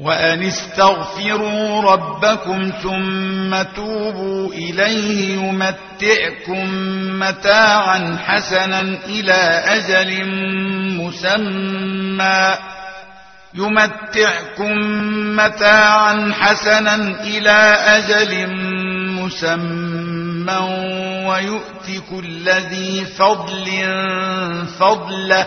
وأن استغفروا ربكم ثم توبوا إليه يمتعكم متاعا حسنا إلى أجل مسمى. يمتعكم متاعا حسنا إلى أجل مسمى. ويؤتك الذي فضل فضله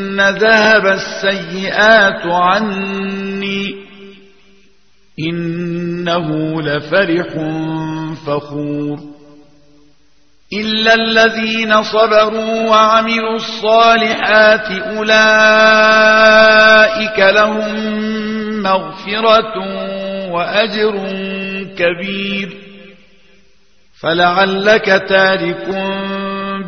ذهب السيئات عني إنه لفرح فخور إلا الذين صبروا وعملوا الصالحات أولئك لهم مغفرة وأجر كبير فلعلك تارك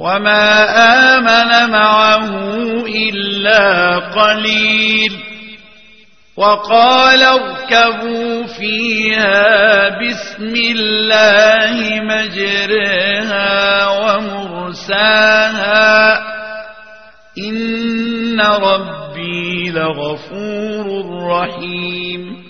وما آمن معه إلا قليل وقال اركبوا فيها بسم الله مجرها ومرساها إن ربي لغفور رحيم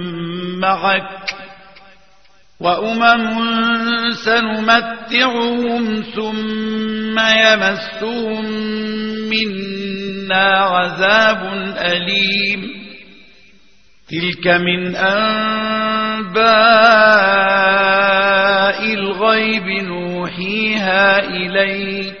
معك وأمم سنمتعهم ثم يمسهم منا عذاب أليم. تلك من أنباء الغيب نوحيها إليك.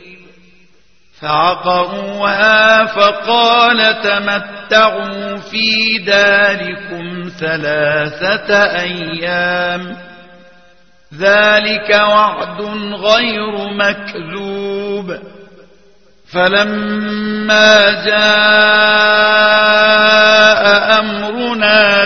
فعقروها فقال تمتعوا في داركم ثلاثة أيام. ذلك وعد غير مكذوب. فلما جاء أمرنا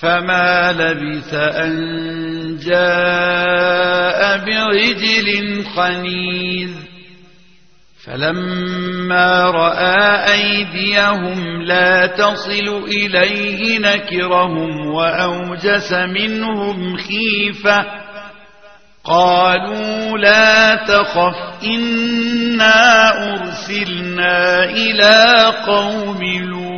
فما لبث أن جاء بعجل خنيذ. فلما رأى أيديهم لا تصل إليه نكرهم وأوجس منهم خيفة. قالوا لا تخف إنا أرسلنا إلى قوم لوط.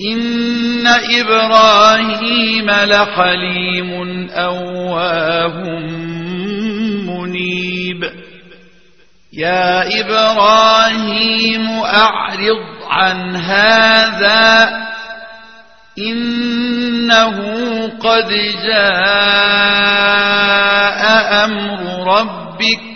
إن إبراهيم لحليم أواه منيب يا إبراهيم أعرض عن هذا إنه قد جاء أمر ربك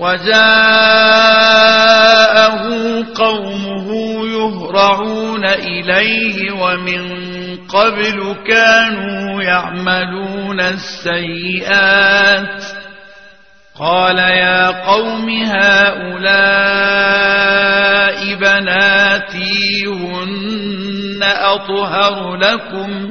وجاءه قومه يهرعون إليه ومن قبل كانوا يعملون السيئات. قال يا قوم هؤلاء بناتي هن أطهر لكم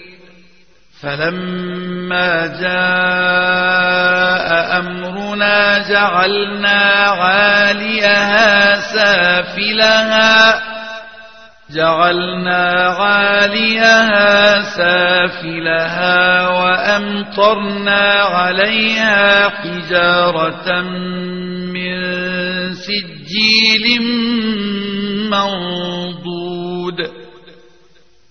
فلما جاء أمرنا جعلنا عاليها سافلها. جعلنا عاليها سافلها وأمطرنا عليها حجارة من سجيل منضود.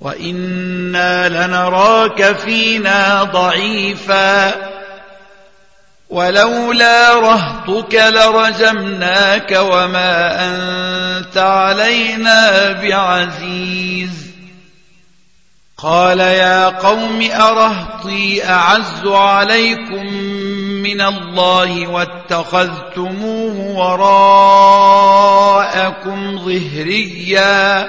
وإنا لنراك فينا ضعيفاً ولولا رهطك لرجمناك وما أنت علينا بعزيز قال يا قوم أرهطي أعز عليكم من الله واتخذتموه وراءكم ظهريا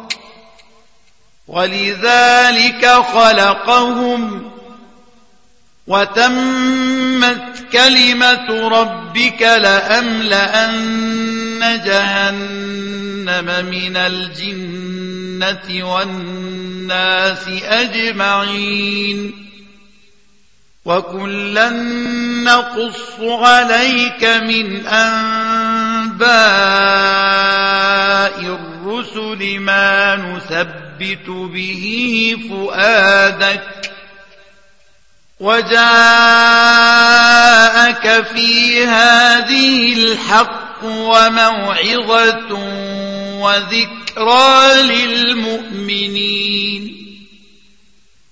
ولذلك خلقهم وتمت كلمة ربك لأملأن جهنم من الجنة والناس أجمعين وكلا نقص عليك من أنباء الرسل ما نثبت به فؤادك وجاءك في هذه الحق وموعظة وذكرى للمؤمنين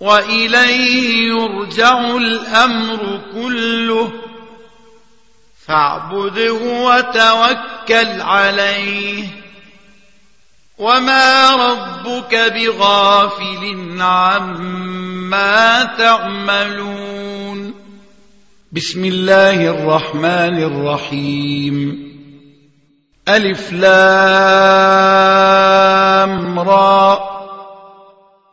وإليه يرجع الأمر كله. فاعبده وتوكل عليه. وما ربك بغافل عما تعملون. بسم الله الرحمن الرحيم. ألف لام را.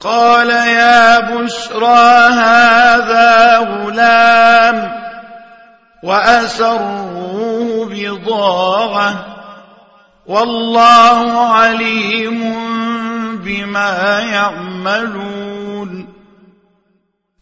قال يا بشرى هذا غلام وأسروه بضاعة والله عليم بما يعملون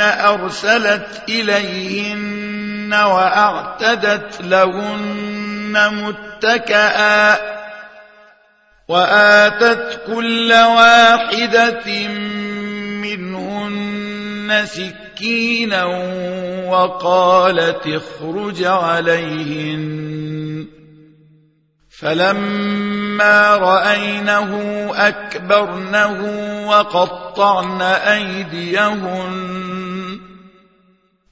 أرسلت إليهن وأعتدت لهن متكئا وآتت كل واحدة منهن سكينا وقالت اخرج عليهن. فلما رأينه أكبرنه وقطعن أيديهن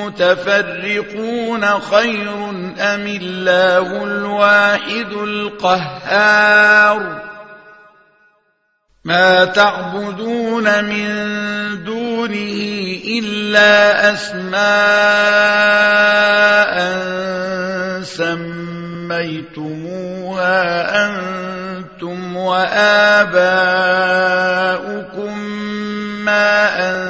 المتفرقون خير أم الله الواحد القهار؟ ما تعبدون من دونه إلا أسماء سميتموها أنتم وآباؤكم ما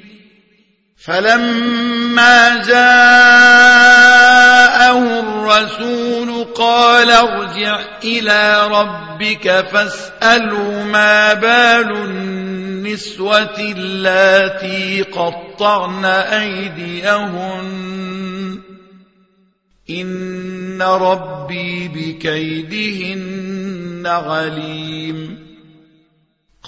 فلما جاءه الرسول قال ارجع إلى ربك فاسألوا ما بال النسوة اللاتي قطعن أيديهن. إن ربي بكيدهن عليم.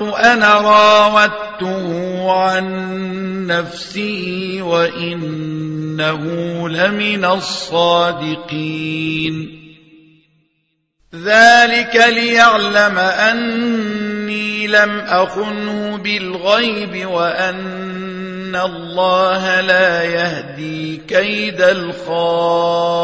أنا راودته عن نفسه وإنه لمن الصادقين. ذلك ليعلم أني لم أخنه بالغيب وأن الله لا يهدي كيد الخائن